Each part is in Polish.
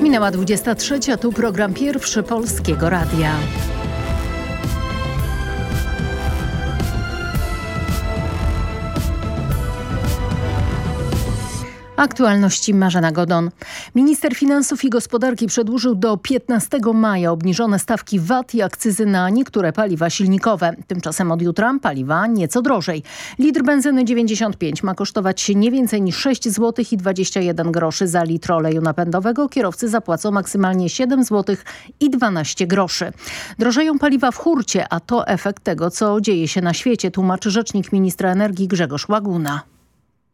Minęła 23, tu program pierwszy Polskiego Radia. Aktualności Marzena Godon. Minister Finansów i Gospodarki przedłużył do 15 maja obniżone stawki VAT i akcyzy na niektóre paliwa silnikowe. Tymczasem od jutra paliwa nieco drożej. Litr benzyny 95 ma kosztować nie więcej niż 6 zł i 21 groszy za litr oleju napędowego. Kierowcy zapłacą maksymalnie 7 zł i 12 groszy. Drożeją paliwa w hurcie, a to efekt tego, co dzieje się na świecie, tłumaczy rzecznik ministra energii Grzegorz Łaguna.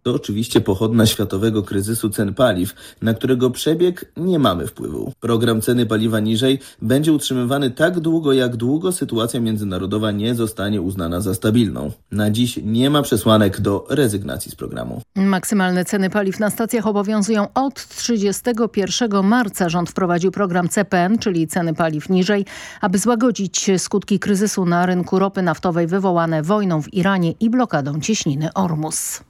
To oczywiście pochodna światowego kryzysu cen paliw, na którego przebieg nie mamy wpływu. Program ceny paliwa niżej będzie utrzymywany tak długo, jak długo sytuacja międzynarodowa nie zostanie uznana za stabilną. Na dziś nie ma przesłanek do rezygnacji z programu. Maksymalne ceny paliw na stacjach obowiązują od 31 marca. Rząd wprowadził program CPN, czyli ceny paliw niżej, aby złagodzić skutki kryzysu na rynku ropy naftowej wywołane wojną w Iranie i blokadą cieśniny Ormus.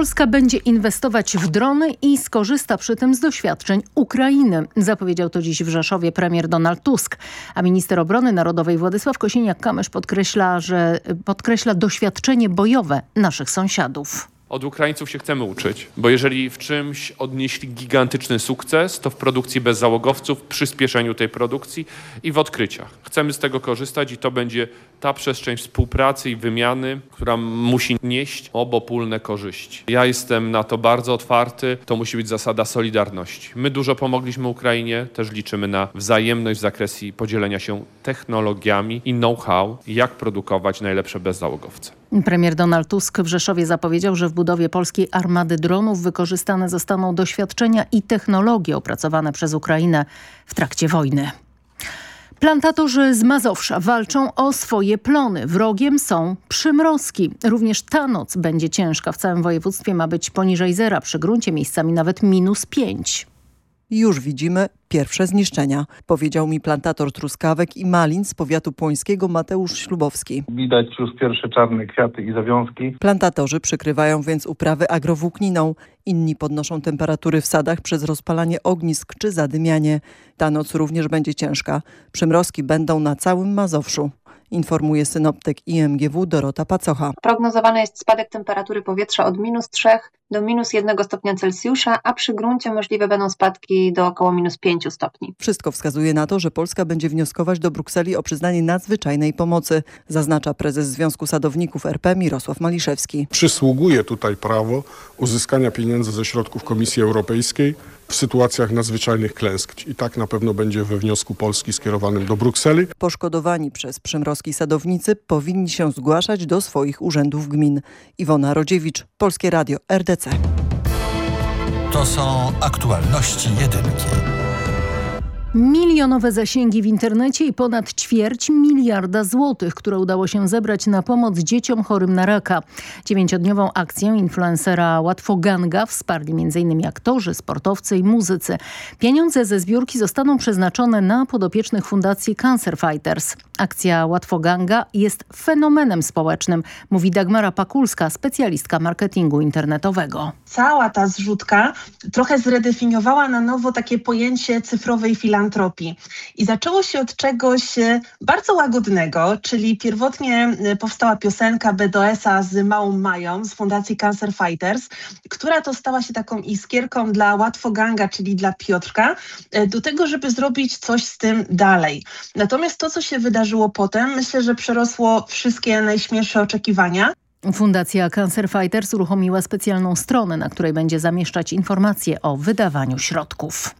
Polska będzie inwestować w drony i skorzysta przy tym z doświadczeń Ukrainy. Zapowiedział to dziś w Rzeszowie premier Donald Tusk. A minister obrony narodowej Władysław Kosiniak-Kamysz podkreśla, że podkreśla doświadczenie bojowe naszych sąsiadów. Od Ukraińców się chcemy uczyć, bo jeżeli w czymś odnieśli gigantyczny sukces, to w produkcji bez załogowców, przyspieszeniu tej produkcji i w odkryciach. Chcemy z tego korzystać i to będzie ta przestrzeń współpracy i wymiany, która musi nieść obopólne korzyści. Ja jestem na to bardzo otwarty. To musi być zasada solidarności. My dużo pomogliśmy Ukrainie, też liczymy na wzajemność w zakresie podzielenia się technologiami i know-how, jak produkować najlepsze bezzałogowce. Premier Donald Tusk w Rzeszowie zapowiedział, że w budowie polskiej armady dronów wykorzystane zostaną doświadczenia i technologie opracowane przez Ukrainę w trakcie wojny. Plantatorzy z Mazowsza walczą o swoje plony. Wrogiem są przymrozki. Również ta noc będzie ciężka. W całym województwie ma być poniżej zera, przy gruncie miejscami nawet minus pięć. Już widzimy pierwsze zniszczenia, powiedział mi plantator truskawek i malin z powiatu płońskiego Mateusz Ślubowski. Widać już pierwsze czarne kwiaty i zawiązki. Plantatorzy przykrywają więc uprawy agrowłókniną. Inni podnoszą temperatury w sadach przez rozpalanie ognisk czy zadymianie. Ta noc również będzie ciężka. Przymrozki będą na całym Mazowszu informuje synoptyk IMGW Dorota Pacocha. Prognozowany jest spadek temperatury powietrza od minus 3 do minus 1 stopnia Celsjusza, a przy gruncie możliwe będą spadki do około minus 5 stopni. Wszystko wskazuje na to, że Polska będzie wnioskować do Brukseli o przyznanie nadzwyczajnej pomocy, zaznacza prezes Związku Sadowników RP Mirosław Maliszewski. Przysługuje tutaj prawo uzyskania pieniędzy ze środków Komisji Europejskiej w sytuacjach nadzwyczajnych klęsk. I tak na pewno będzie we wniosku Polski skierowanym do Brukseli. Poszkodowani przez przymrozki sadownicy powinni się zgłaszać do swoich urzędów gmin. Iwona Rodziewicz, Polskie Radio, RDC. To są aktualności jedynki. Milionowe zasięgi w internecie i ponad ćwierć miliarda złotych, które udało się zebrać na pomoc dzieciom chorym na raka. Dziewięciodniową akcję influencera Łatwoganga wsparli m.in. aktorzy, sportowcy i muzycy. Pieniądze ze zbiórki zostaną przeznaczone na podopiecznych Fundacji Cancer Fighters. Akcja Łatwoganga jest fenomenem społecznym, mówi Dagmara Pakulska, specjalistka marketingu internetowego. Cała ta zrzutka trochę zredefiniowała na nowo takie pojęcie cyfrowej filantropii. I zaczęło się od czegoś e, bardzo łagodnego, czyli pierwotnie e, powstała piosenka BDS-a z Małą Mają z Fundacji Cancer Fighters, która to stała się taką iskierką dla Łatwoganga, czyli dla Piotrka, e, do tego, żeby zrobić coś z tym dalej. Natomiast to, co się wydarzyło potem, myślę, że przerosło wszystkie najśmielsze oczekiwania. Fundacja Cancer Fighters uruchomiła specjalną stronę, na której będzie zamieszczać informacje o wydawaniu środków.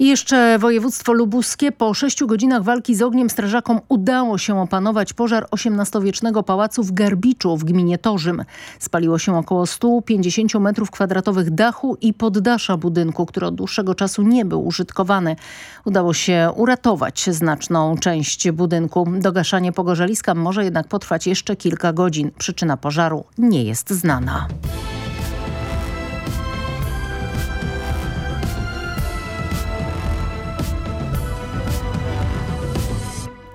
I jeszcze województwo lubuskie. Po sześciu godzinach walki z ogniem strażakom udało się opanować pożar XVIII-wiecznego pałacu w Garbiczu w gminie Torzym. Spaliło się około 150 metrów kwadratowych dachu i poddasza budynku, który od dłuższego czasu nie był użytkowany. Udało się uratować znaczną część budynku. Dogaszanie pogorzeliska może jednak potrwać jeszcze kilka godzin. Przyczyna pożaru nie jest znana.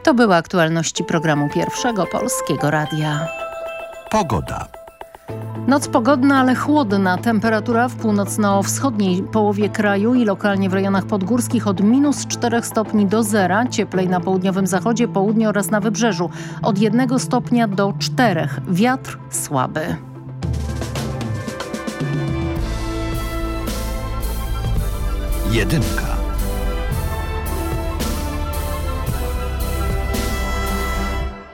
To były aktualności programu Pierwszego Polskiego Radia. Pogoda. Noc pogodna, ale chłodna. Temperatura w północno-wschodniej połowie kraju i lokalnie w rejonach podgórskich od minus 4 stopni do zera. Cieplej na południowym zachodzie, południu oraz na wybrzeżu. Od 1 stopnia do 4. Wiatr słaby. Jedynka.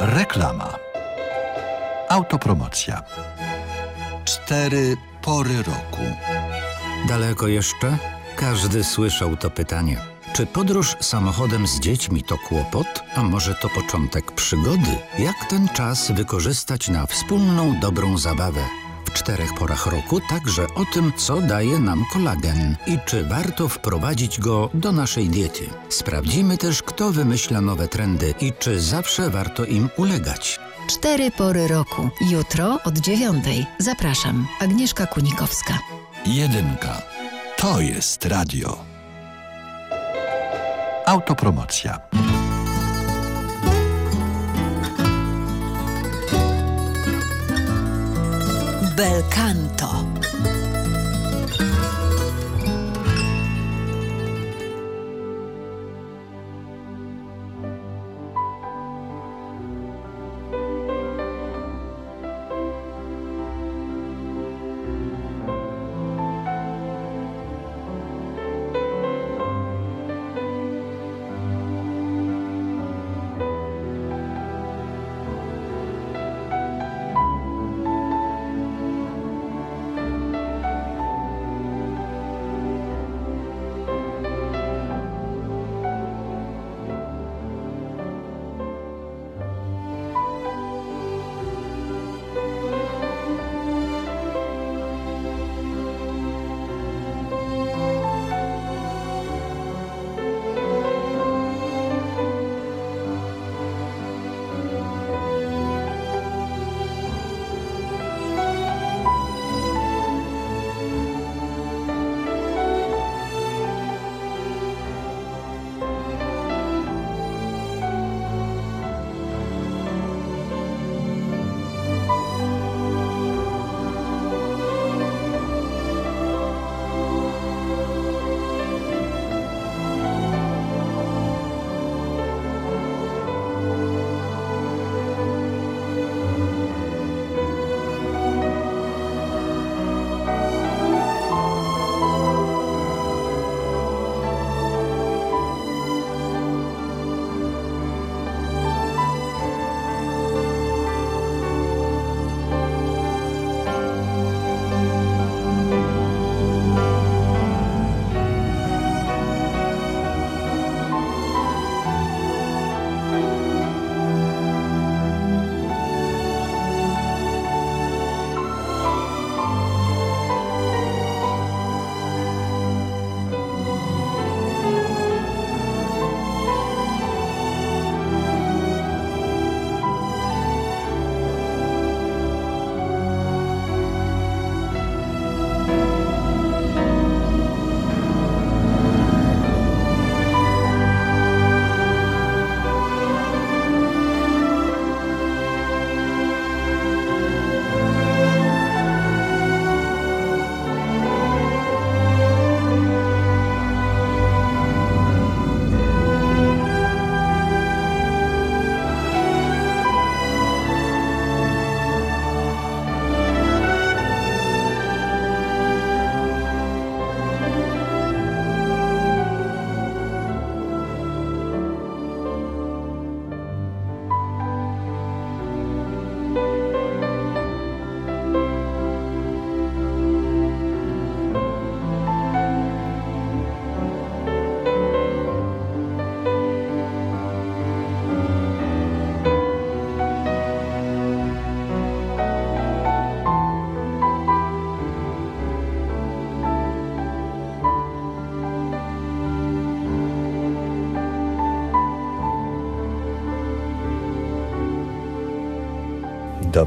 Reklama. Autopromocja. Cztery pory roku. Daleko jeszcze? Każdy słyszał to pytanie. Czy podróż samochodem z dziećmi to kłopot, a może to początek przygody? Jak ten czas wykorzystać na wspólną dobrą zabawę? W czterech porach roku także o tym, co daje nam kolagen i czy warto wprowadzić go do naszej diety. Sprawdzimy też, kto wymyśla nowe trendy i czy zawsze warto im ulegać. Cztery pory roku. Jutro od dziewiątej. Zapraszam. Agnieszka Kunikowska. Jedynka. To jest radio. Autopromocja. bel canto.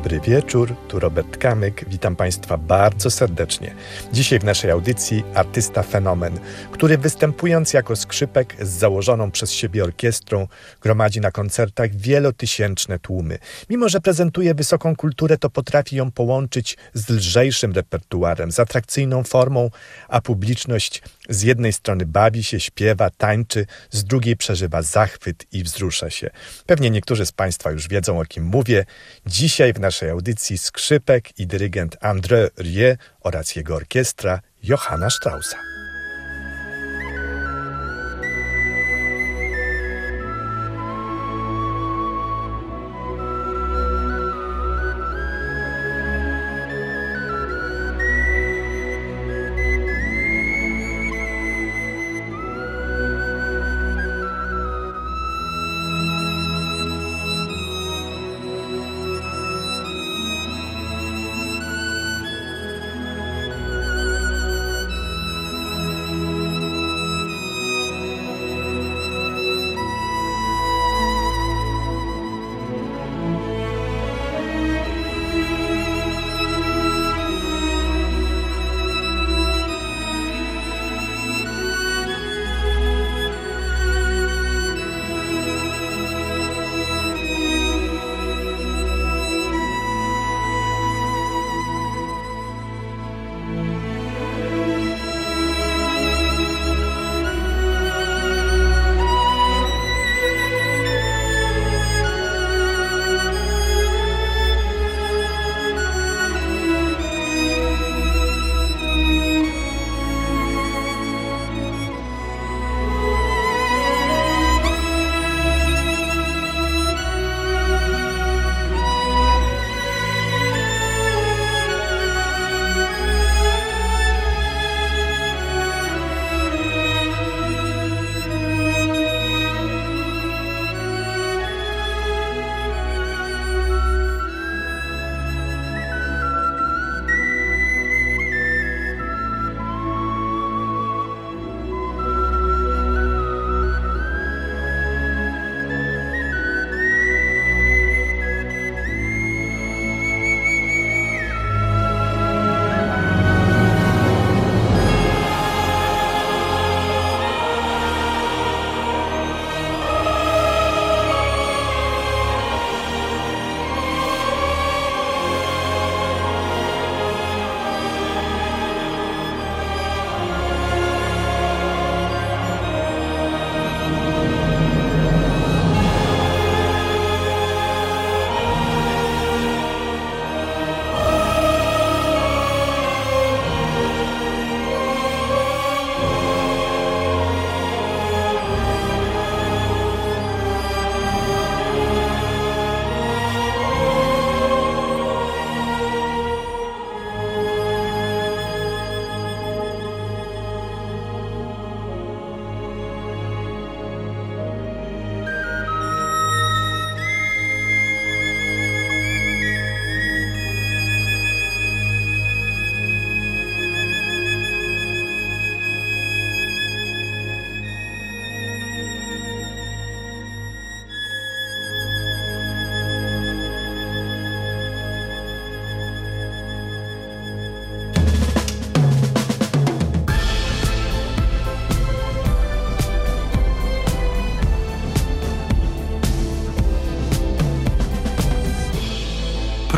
Dobry wieczór, tu Robert Kamyk. Witam Państwa bardzo serdecznie. Dzisiaj w naszej audycji artysta fenomen, który występując jako skrzypek z założoną przez siebie orkiestrą, gromadzi na koncertach wielotysięczne tłumy. Mimo, że prezentuje wysoką kulturę, to potrafi ją połączyć z lżejszym repertuarem, z atrakcyjną formą, a publiczność z jednej strony bawi się, śpiewa, tańczy, z drugiej przeżywa zachwyt i wzrusza się. Pewnie niektórzy z Państwa już wiedzą, o kim mówię. Dzisiaj w naszej audycji skrzypek i dyrygent André Rie oraz jego orkiestra Johanna Straussa.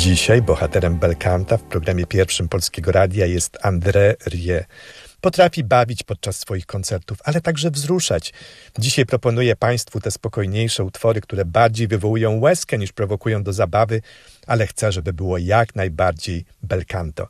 Dzisiaj bohaterem Belcanta w programie pierwszym Polskiego Radia jest André Rie. Potrafi bawić podczas swoich koncertów, ale także wzruszać. Dzisiaj proponuję Państwu te spokojniejsze utwory, które bardziej wywołują łezkę niż prowokują do zabawy, ale chcę, żeby było jak najbardziej belcanto.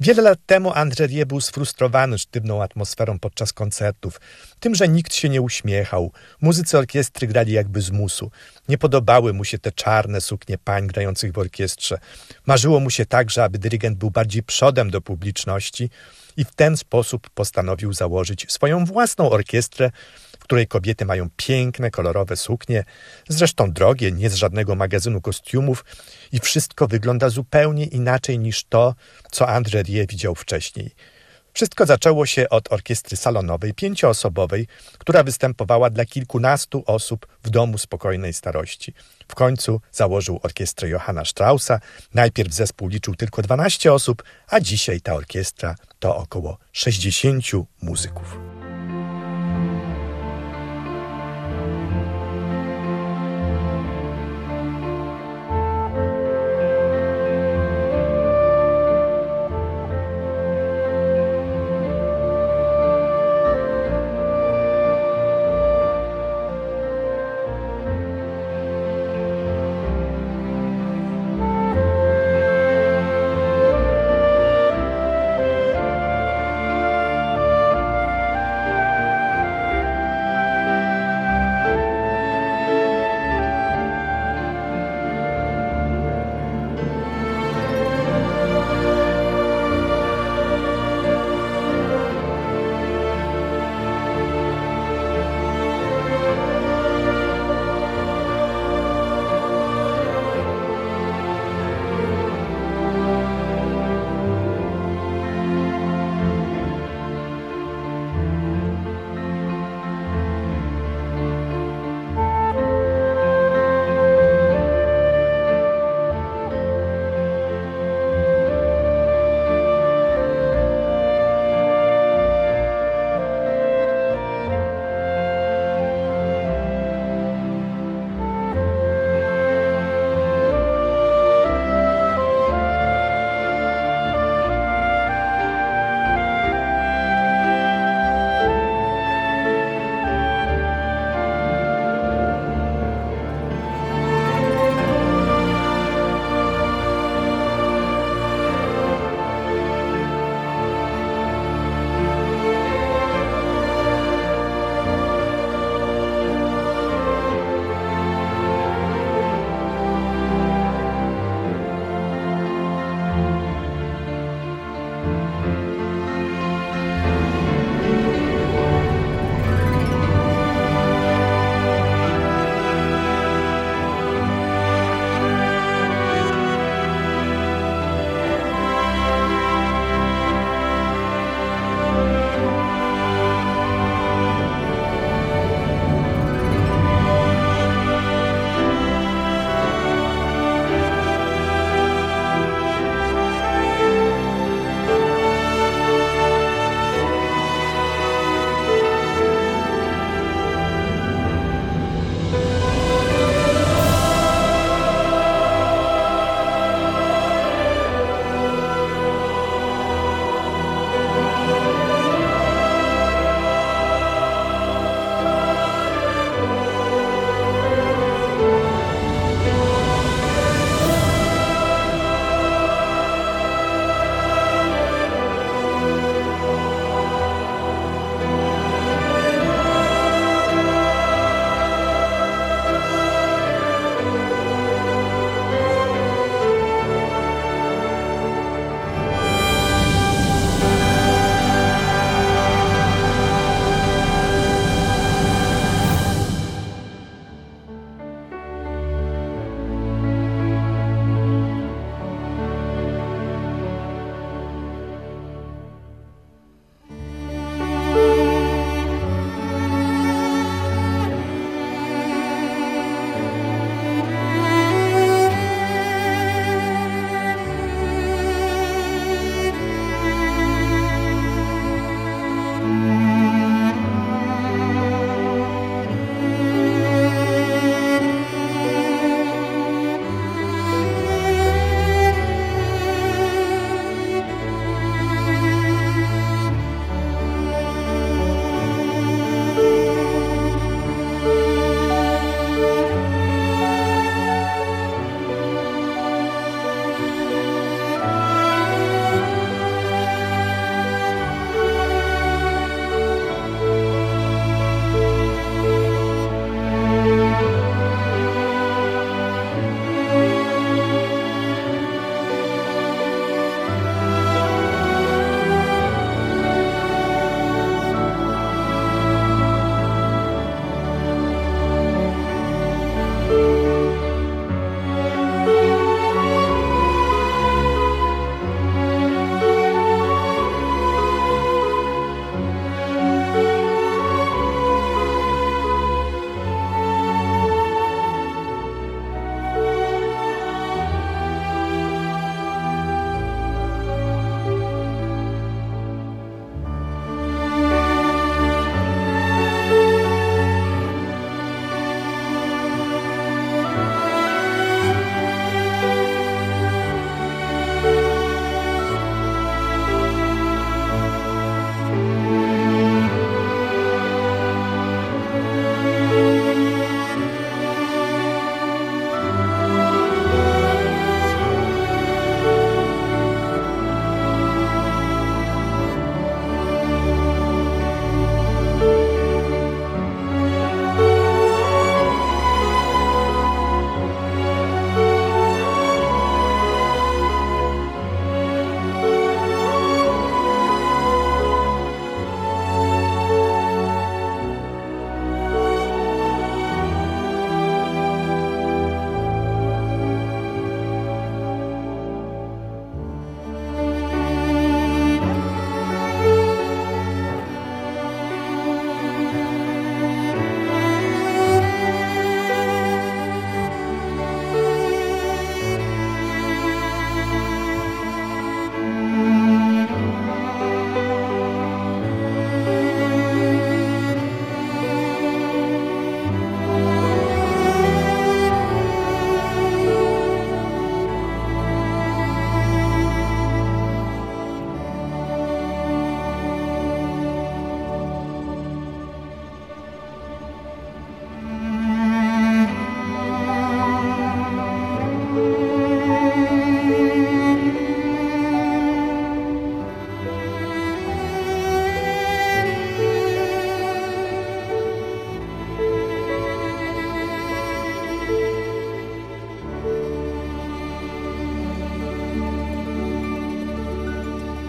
Wiele lat temu Andrzej był sfrustrowany sztywną atmosferą podczas koncertów, tym, że nikt się nie uśmiechał. Muzycy orkiestry grali jakby z musu. Nie podobały mu się te czarne suknie pań grających w orkiestrze. Marzyło mu się także, aby dyrygent był bardziej przodem do publiczności i w ten sposób postanowił założyć swoją własną orkiestrę, w której kobiety mają piękne, kolorowe suknie, zresztą drogie, nie z żadnego magazynu kostiumów i wszystko wygląda zupełnie inaczej niż to, co Andrzej Rie widział wcześniej. Wszystko zaczęło się od orkiestry salonowej, pięcioosobowej, która występowała dla kilkunastu osób w domu spokojnej starości. W końcu założył orkiestrę Johanna Straussa. Najpierw zespół liczył tylko 12 osób, a dzisiaj ta orkiestra to około 60 muzyków.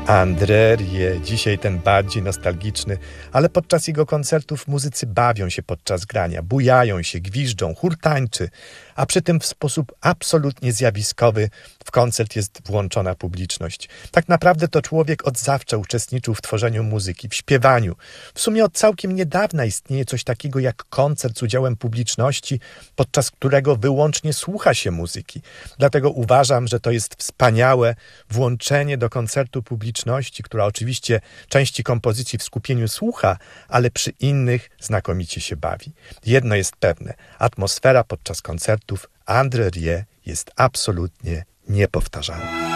André Rie, dzisiaj ten bardziej nostalgiczny, ale podczas jego koncertów muzycy bawią się podczas grania, bujają się, gwiżdżą, hurtańczy, a przy tym w sposób absolutnie zjawiskowy w koncert jest włączona publiczność. Tak naprawdę to człowiek od zawsze uczestniczył w tworzeniu muzyki, w śpiewaniu. W sumie od całkiem niedawna istnieje coś takiego jak koncert z udziałem publiczności, podczas którego wyłącznie słucha się muzyki. Dlatego uważam, że to jest wspaniałe włączenie do koncertu publiczności, która oczywiście części kompozycji w skupieniu słucha, ale przy innych znakomicie się bawi. Jedno jest pewne, atmosfera podczas koncertów André Rie jest absolutnie niepowtarzalna.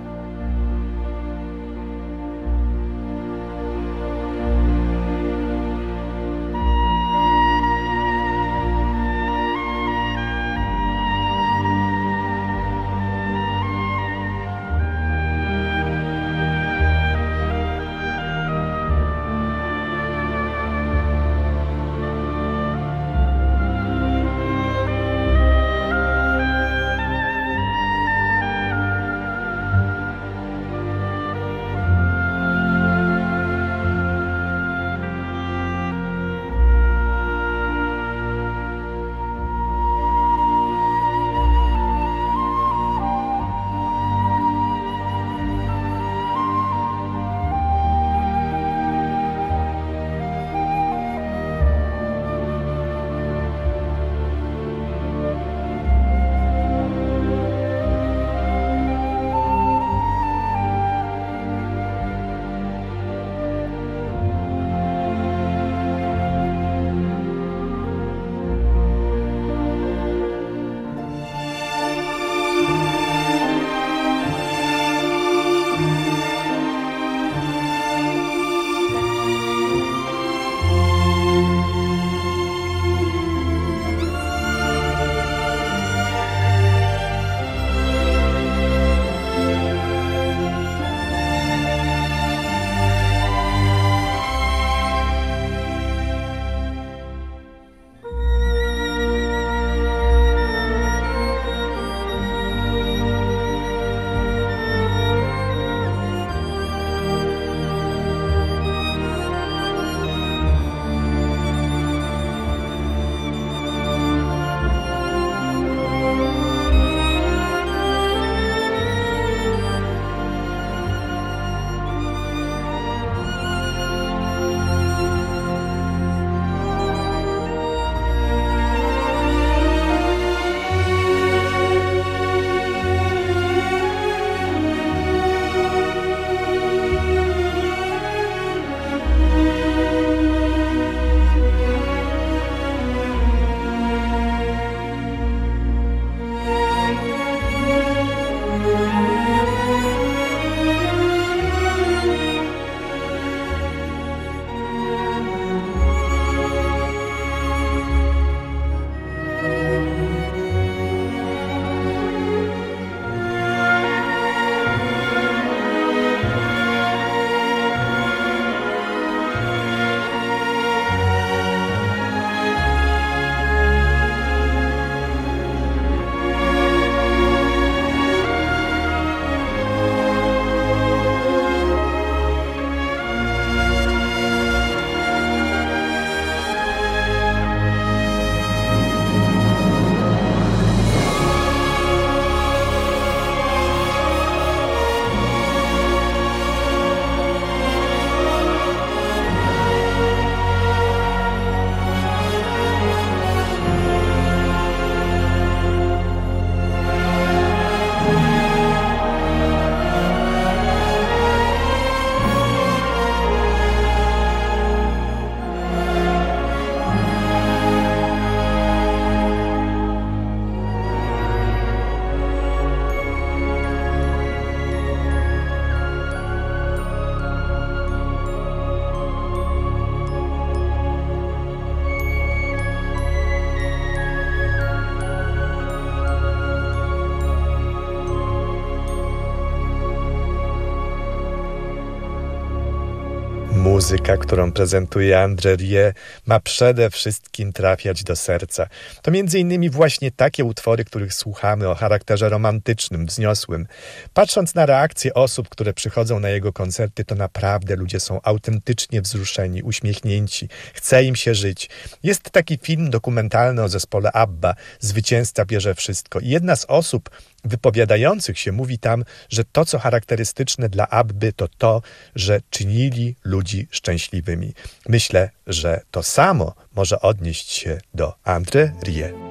Muzyka, którą prezentuje André Rie, ma przede wszystkim trafiać do serca. To między innymi właśnie takie utwory, których słuchamy o charakterze romantycznym, wzniosłym. Patrząc na reakcje osób, które przychodzą na jego koncerty, to naprawdę ludzie są autentycznie wzruszeni, uśmiechnięci, chce im się żyć. Jest taki film dokumentalny o zespole ABBA, Zwycięzca bierze wszystko. I jedna z osób, wypowiadających się mówi tam, że to, co charakterystyczne dla Abby, to to, że czynili ludzi szczęśliwymi. Myślę, że to samo może odnieść się do André Rie.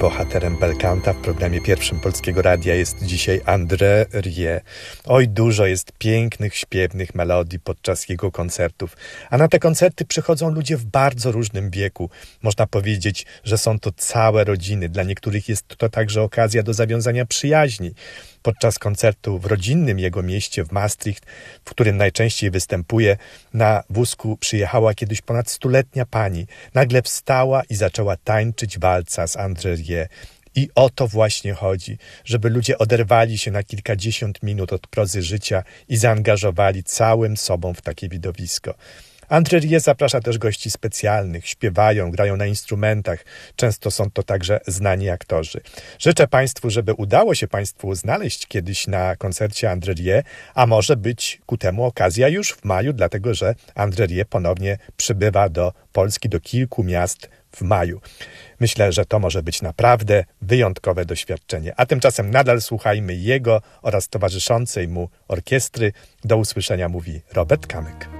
Bohaterem Belkanta w programie pierwszym Polskiego Radia jest dzisiaj André Rie. Oj, dużo jest pięknych, śpiewnych melodii podczas jego koncertów. A na te koncerty przychodzą ludzie w bardzo różnym wieku. Można powiedzieć, że są to całe rodziny. Dla niektórych jest to także okazja do zawiązania przyjaźni podczas koncertu w rodzinnym jego mieście w Maastricht, w którym najczęściej występuje, na wózku przyjechała kiedyś ponad stuletnia pani. Nagle wstała i zaczęła tańczyć walca z André i o to właśnie chodzi, żeby ludzie oderwali się na kilkadziesiąt minut od prozy życia i zaangażowali całym sobą w takie widowisko. André Rie zaprasza też gości specjalnych, śpiewają, grają na instrumentach. Często są to także znani aktorzy. Życzę Państwu, żeby udało się Państwu znaleźć kiedyś na koncercie André Rie, a może być ku temu okazja już w maju, dlatego że André Rie ponownie przybywa do Polski, do kilku miast w maju. Myślę, że to może być naprawdę wyjątkowe doświadczenie. A tymczasem nadal słuchajmy jego oraz towarzyszącej mu orkiestry. Do usłyszenia mówi Robert Kamyk.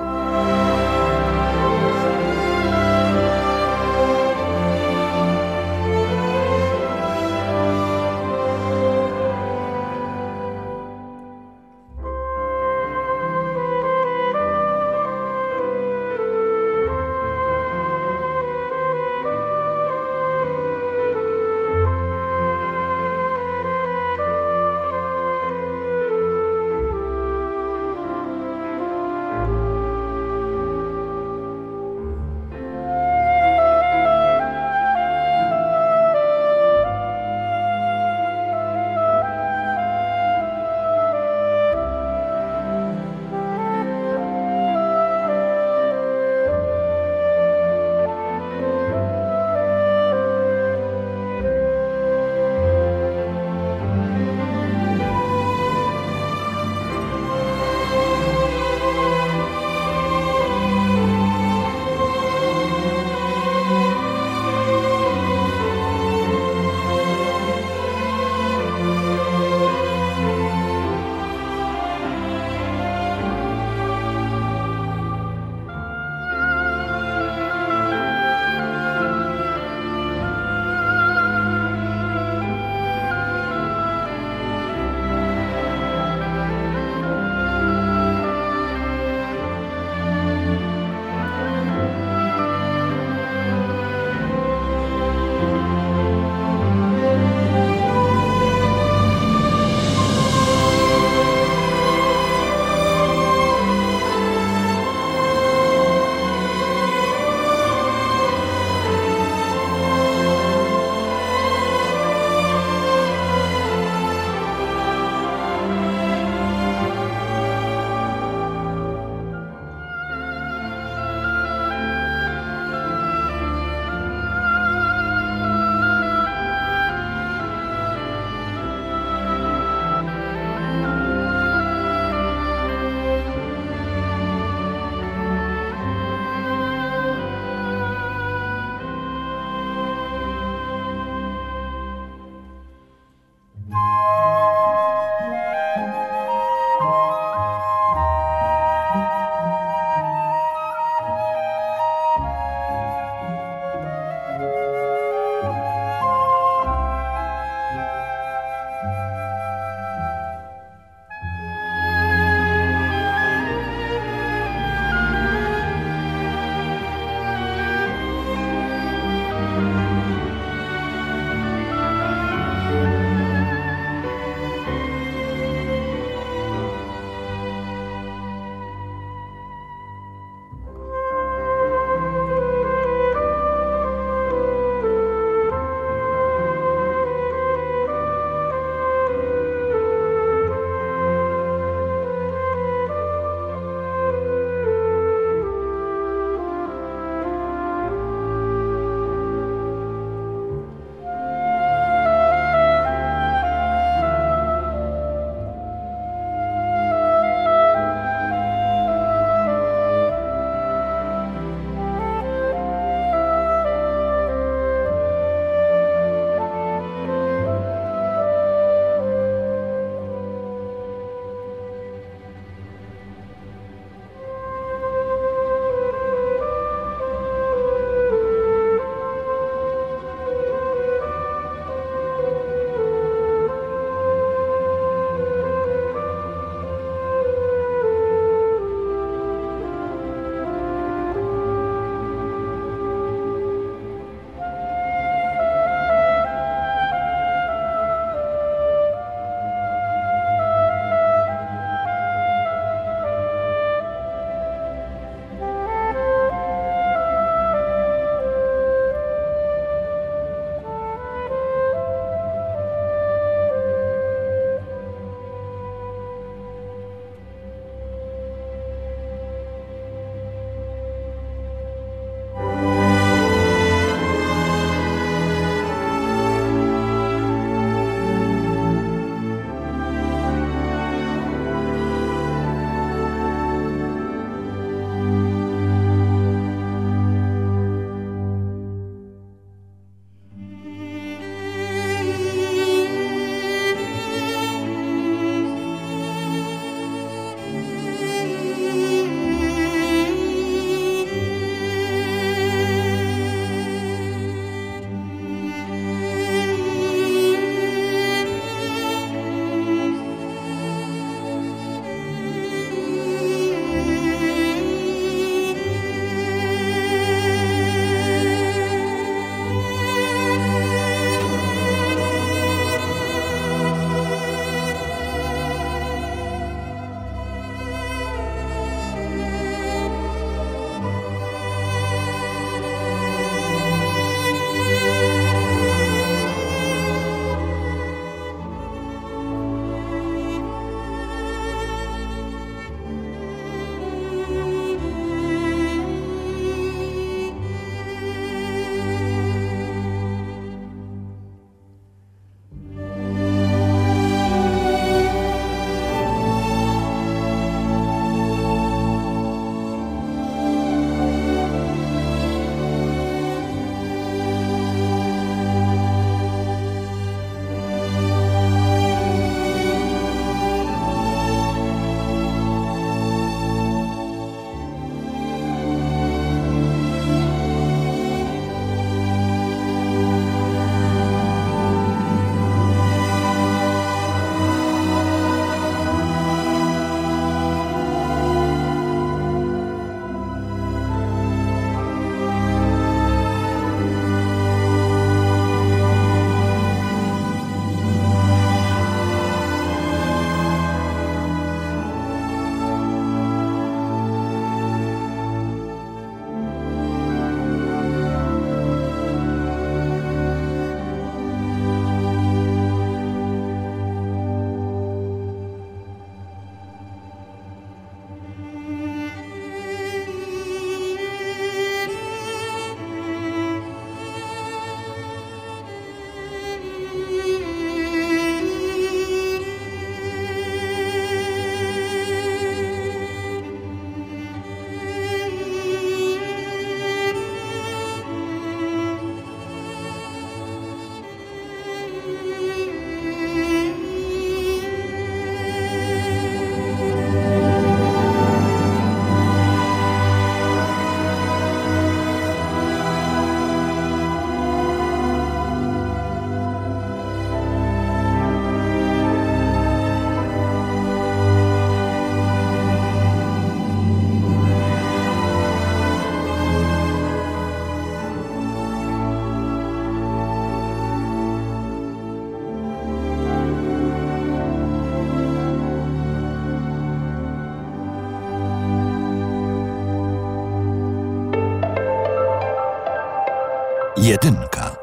Jedynka.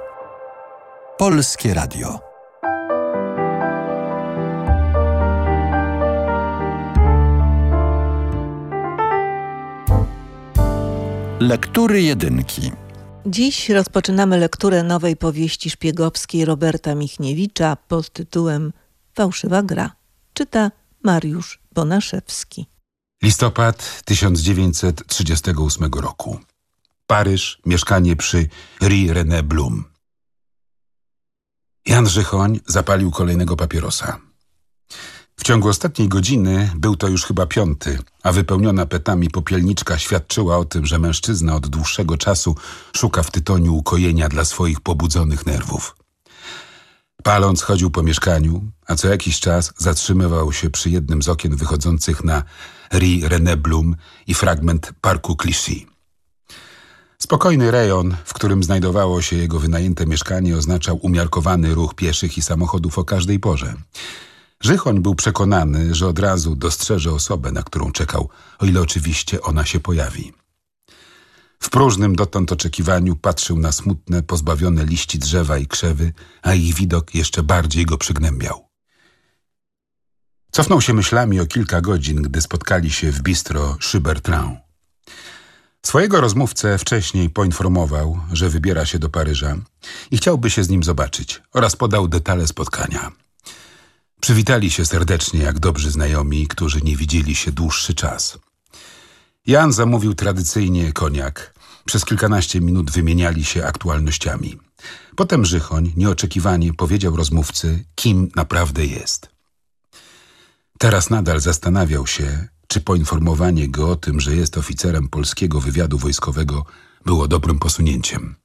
Polskie Radio. Lektury jedynki. Dziś rozpoczynamy lekturę nowej powieści szpiegowskiej Roberta Michniewicza pod tytułem Fałszywa gra. Czyta Mariusz Bonaszewski. Listopad 1938 roku. Paryż, mieszkanie przy Rue René Blum. Jan Żychoń zapalił kolejnego papierosa. W ciągu ostatniej godziny był to już chyba piąty, a wypełniona petami popielniczka świadczyła o tym, że mężczyzna od dłuższego czasu szuka w tytoniu ukojenia dla swoich pobudzonych nerwów. Paląc chodził po mieszkaniu, a co jakiś czas zatrzymywał się przy jednym z okien wychodzących na Rue René Blum i fragment parku Clichy. Spokojny rejon, w którym znajdowało się jego wynajęte mieszkanie, oznaczał umiarkowany ruch pieszych i samochodów o każdej porze. Żychoń był przekonany, że od razu dostrzeże osobę, na którą czekał, o ile oczywiście ona się pojawi. W próżnym dotąd oczekiwaniu patrzył na smutne, pozbawione liści drzewa i krzewy, a ich widok jeszcze bardziej go przygnębiał. Cofnął się myślami o kilka godzin, gdy spotkali się w bistro Szybertrain. Swojego rozmówcę wcześniej poinformował, że wybiera się do Paryża i chciałby się z nim zobaczyć oraz podał detale spotkania. Przywitali się serdecznie jak dobrzy znajomi, którzy nie widzieli się dłuższy czas. Jan zamówił tradycyjnie koniak. Przez kilkanaście minut wymieniali się aktualnościami. Potem Żychoń nieoczekiwanie powiedział rozmówcy, kim naprawdę jest. Teraz nadal zastanawiał się, czy poinformowanie go o tym, że jest oficerem polskiego wywiadu wojskowego było dobrym posunięciem.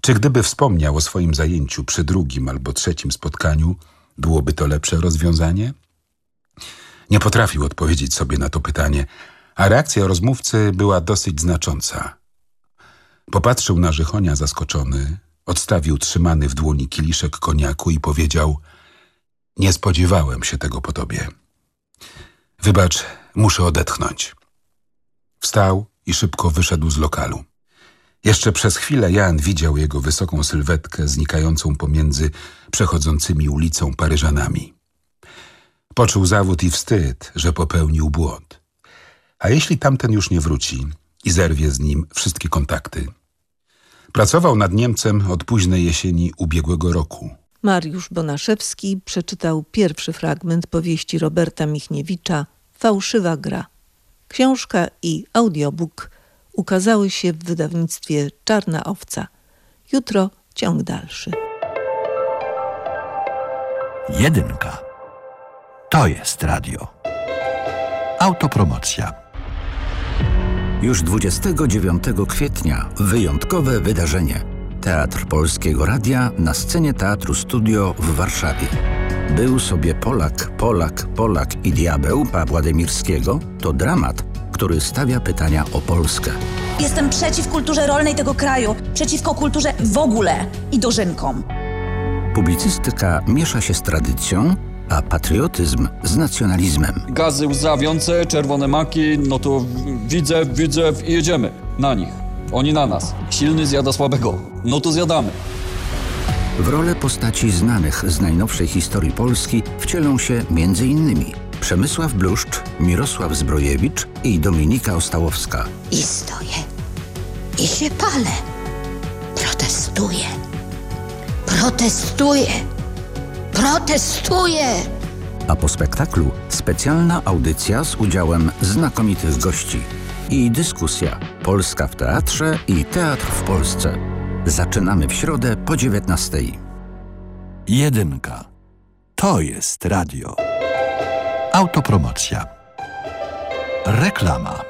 Czy gdyby wspomniał o swoim zajęciu przy drugim albo trzecim spotkaniu, byłoby to lepsze rozwiązanie? Nie potrafił odpowiedzieć sobie na to pytanie, a reakcja rozmówcy była dosyć znacząca. Popatrzył na Żychonia zaskoczony, odstawił trzymany w dłoni kieliszek koniaku i powiedział Nie spodziewałem się tego po tobie. Wybacz, muszę odetchnąć. Wstał i szybko wyszedł z lokalu. Jeszcze przez chwilę Jan widział jego wysoką sylwetkę znikającą pomiędzy przechodzącymi ulicą Paryżanami. Poczuł zawód i wstyd, że popełnił błąd. A jeśli tamten już nie wróci i zerwie z nim wszystkie kontakty? Pracował nad Niemcem od późnej jesieni ubiegłego roku. Mariusz Bonaszewski przeczytał pierwszy fragment powieści Roberta Michniewicza Fałszywa gra. Książka i audiobook ukazały się w wydawnictwie Czarna Owca. Jutro ciąg dalszy. Jedynka. To jest radio. Autopromocja. Już 29 kwietnia wyjątkowe wydarzenie. Teatr Polskiego Radia na scenie Teatru Studio w Warszawie. Był sobie Polak, Polak, Polak i diabeł Pawła Demirskiego to dramat, który stawia pytania o Polskę. Jestem przeciw kulturze rolnej tego kraju, przeciwko kulturze w ogóle i dożynkom. Publicystyka miesza się z tradycją, a patriotyzm z nacjonalizmem. Gazy łzawiące, czerwone maki, no to widzę, widzę i jedziemy na nich. Oni na nas. Silny zjada słabego. No to zjadamy. W rolę postaci znanych z najnowszej historii Polski wcielą się m.in. Przemysław Bluszcz, Mirosław Zbrojewicz i Dominika Ostałowska. I stoję. I się palę. Protestuję. Protestuję. Protestuję. A po spektaklu specjalna audycja z udziałem znakomitych gości i dyskusja Polska w teatrze i teatr w Polsce. Zaczynamy w środę po 19. Jedynka. To jest radio. Autopromocja. Reklama.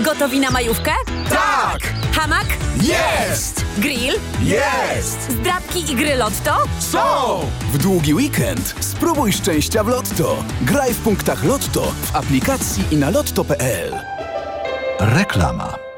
Gotowi na majówkę? Tak! Hamak? Jest! Grill? Jest! Zdrabki i gry Lotto? Są! W długi weekend spróbuj szczęścia w Lotto. Graj w punktach Lotto, w aplikacji i na lotto.pl. Reklama.